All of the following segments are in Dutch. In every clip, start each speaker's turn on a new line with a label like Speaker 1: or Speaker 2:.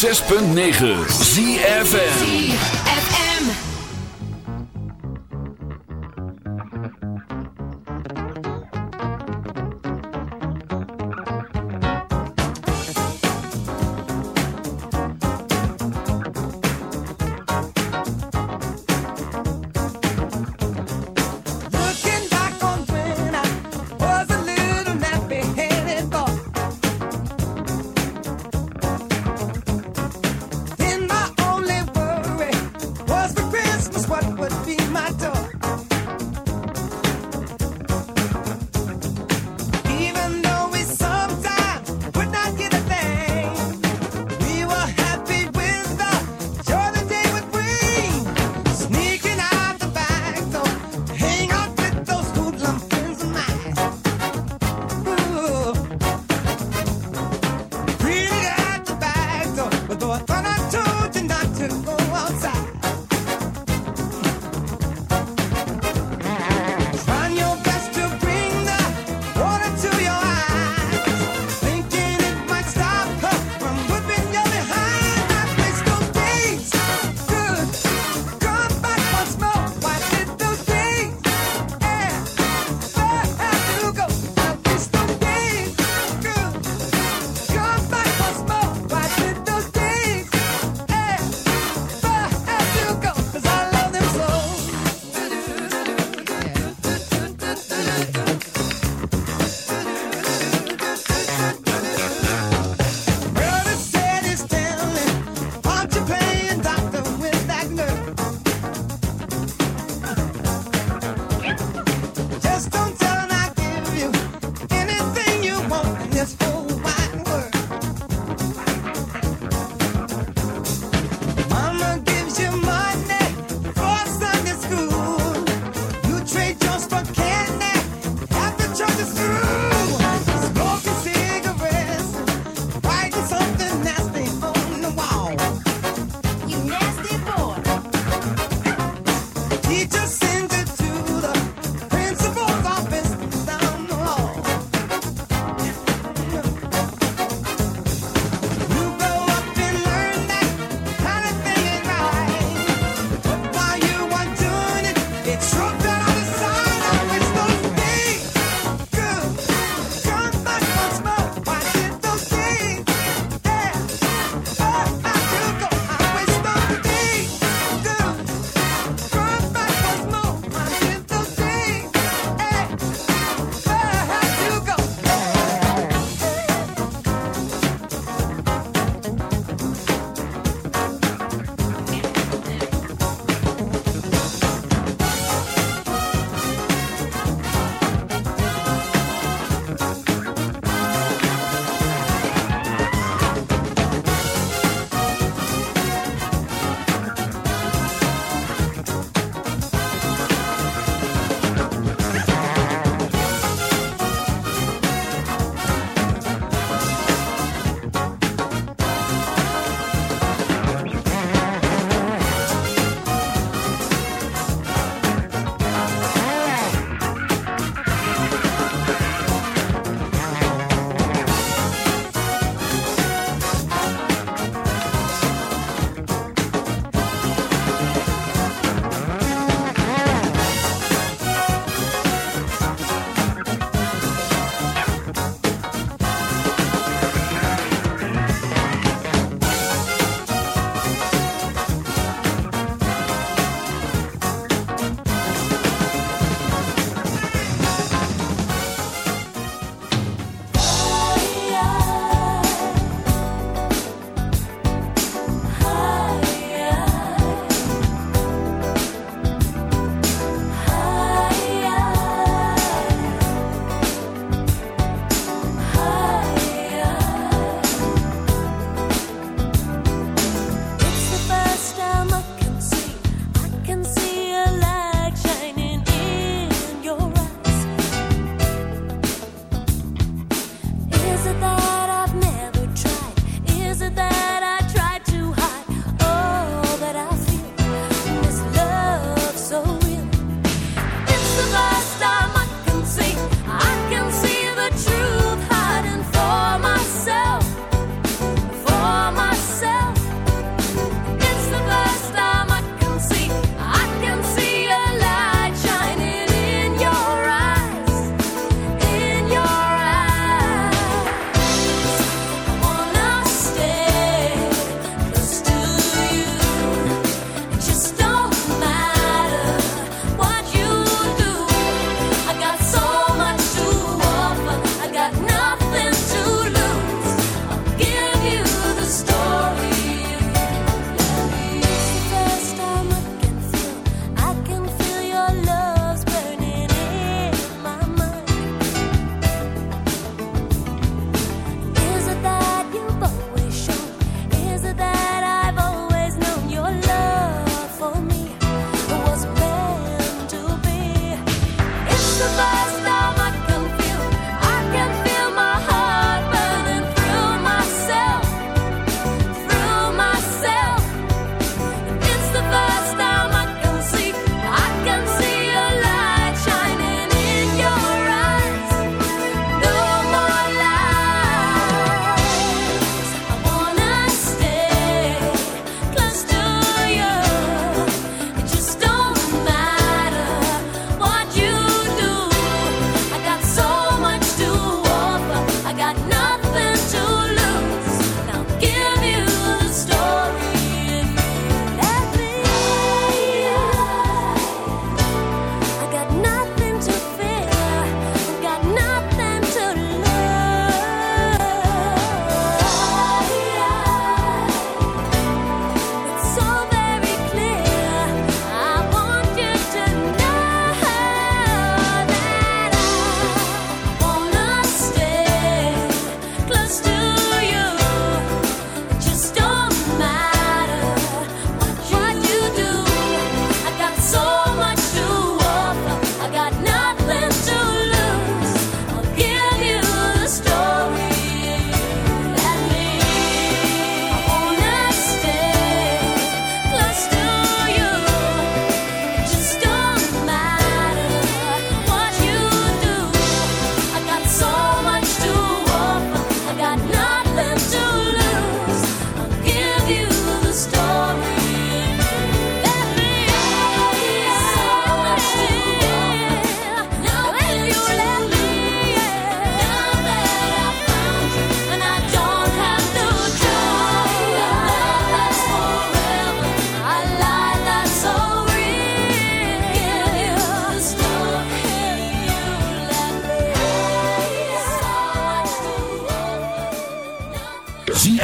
Speaker 1: 106.9 ZFM.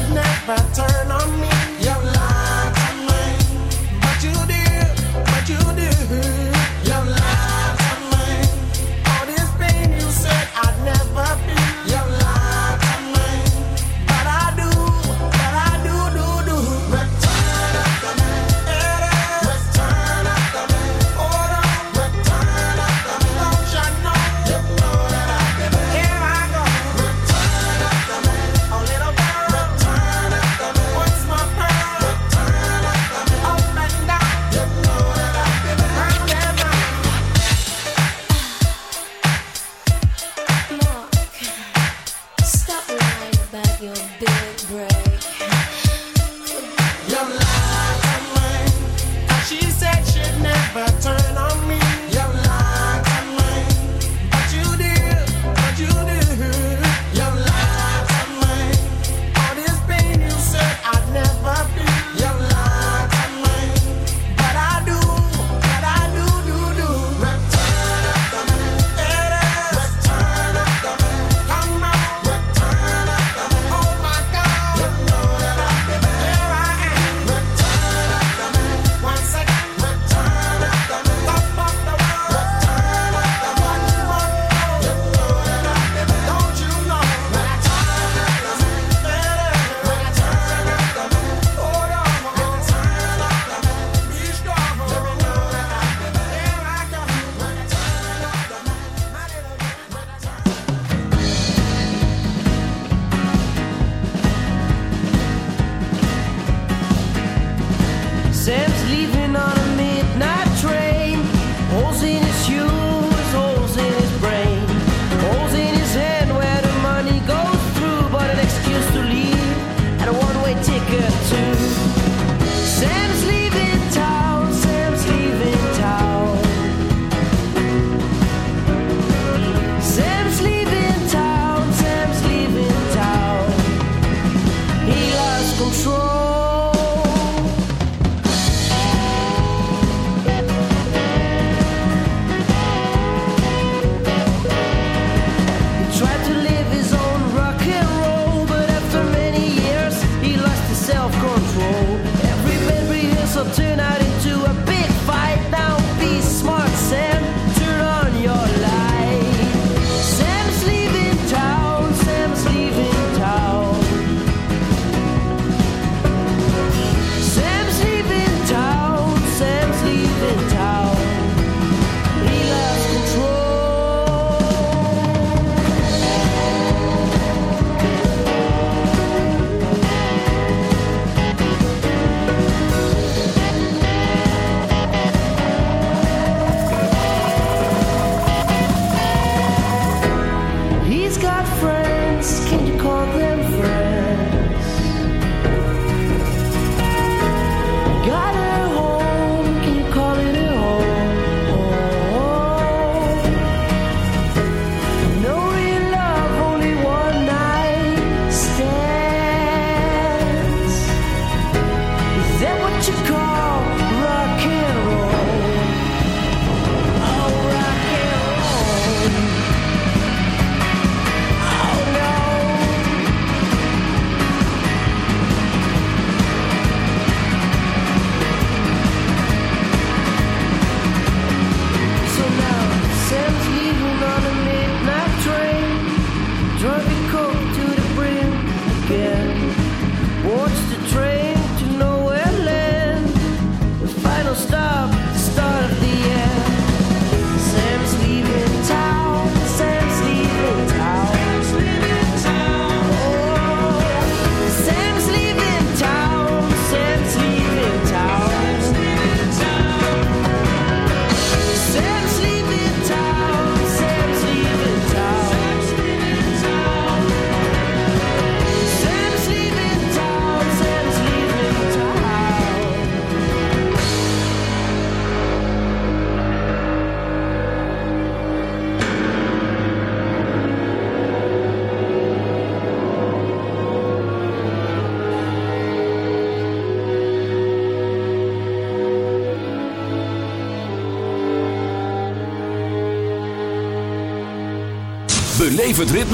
Speaker 2: midnight by turn on me.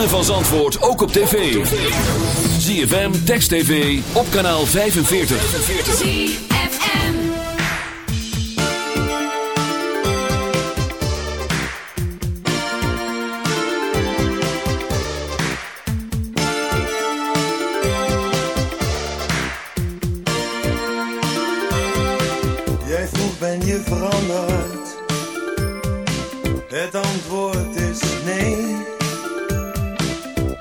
Speaker 2: Ritme van Zandvoort ook op tv. ZFM, Text TV, op kanaal 45. ZFM
Speaker 3: Jij vroeg ben je veranderd? Het antwoord is nee.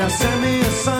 Speaker 4: now send me a
Speaker 5: sign.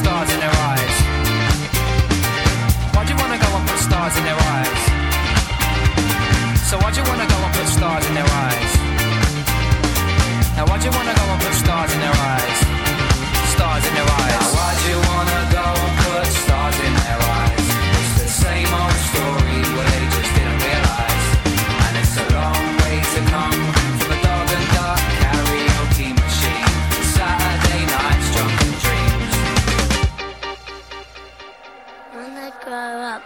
Speaker 6: stars in their eyes? Why'd you wanna go and put stars in their eyes? So why'd you wanna go and put stars in their eyes? Now why'd you wanna go and put stars in their eyes? Stars in their eyes. Now why'd you wanna go and put stars in their eyes?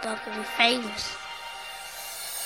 Speaker 7: Top Famous.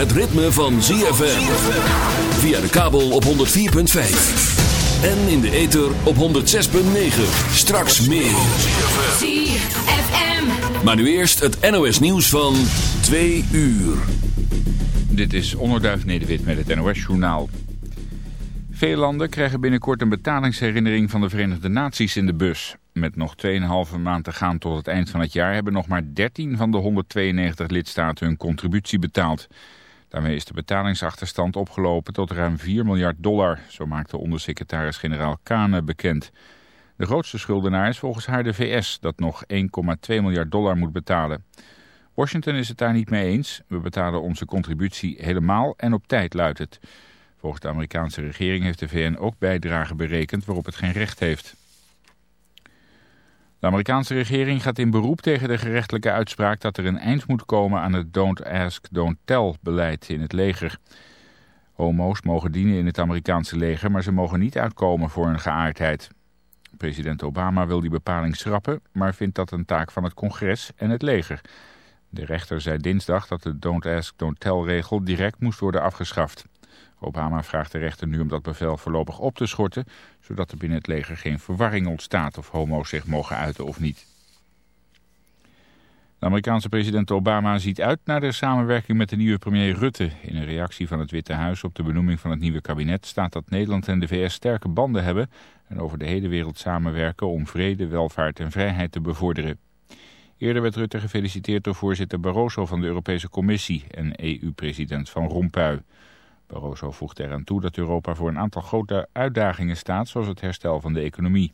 Speaker 5: Het ritme van ZFM. Via de kabel op 104.5. En in de ether op 106.9. Straks meer.
Speaker 4: ZFM.
Speaker 5: Maar nu eerst het NOS nieuws van 2 uur.
Speaker 8: Dit is Onderduif Nederwit met het NOS Journaal. Veel landen krijgen binnenkort een betalingsherinnering van de Verenigde Naties in de bus. Met nog 2,5 maand te gaan tot het eind van het jaar hebben nog maar 13 van de 192 lidstaten hun contributie betaald. Daarmee is de betalingsachterstand opgelopen tot ruim 4 miljard dollar, zo maakte ondersecretaris-generaal Kane bekend. De grootste schuldenaar is volgens haar de VS, dat nog 1,2 miljard dollar moet betalen. Washington is het daar niet mee eens. We betalen onze contributie helemaal en op tijd, luidt het. Volgens de Amerikaanse regering heeft de VN ook bijdragen berekend waarop het geen recht heeft. De Amerikaanse regering gaat in beroep tegen de gerechtelijke uitspraak dat er een eind moet komen aan het don't ask, don't tell beleid in het leger. Homo's mogen dienen in het Amerikaanse leger, maar ze mogen niet uitkomen voor een geaardheid. President Obama wil die bepaling schrappen, maar vindt dat een taak van het congres en het leger. De rechter zei dinsdag dat de don't ask, don't tell regel direct moest worden afgeschaft. Obama vraagt de rechter nu om dat bevel voorlopig op te schorten, zodat er binnen het leger geen verwarring ontstaat of homo's zich mogen uiten of niet. De Amerikaanse president Obama ziet uit naar de samenwerking met de nieuwe premier Rutte. In een reactie van het Witte Huis op de benoeming van het nieuwe kabinet staat dat Nederland en de VS sterke banden hebben en over de hele wereld samenwerken om vrede, welvaart en vrijheid te bevorderen. Eerder werd Rutte gefeliciteerd door voorzitter Barroso van de Europese Commissie en EU-president Van Rompuy. Barroso voegt eraan toe dat Europa voor een aantal grote uitdagingen staat, zoals het herstel van de economie.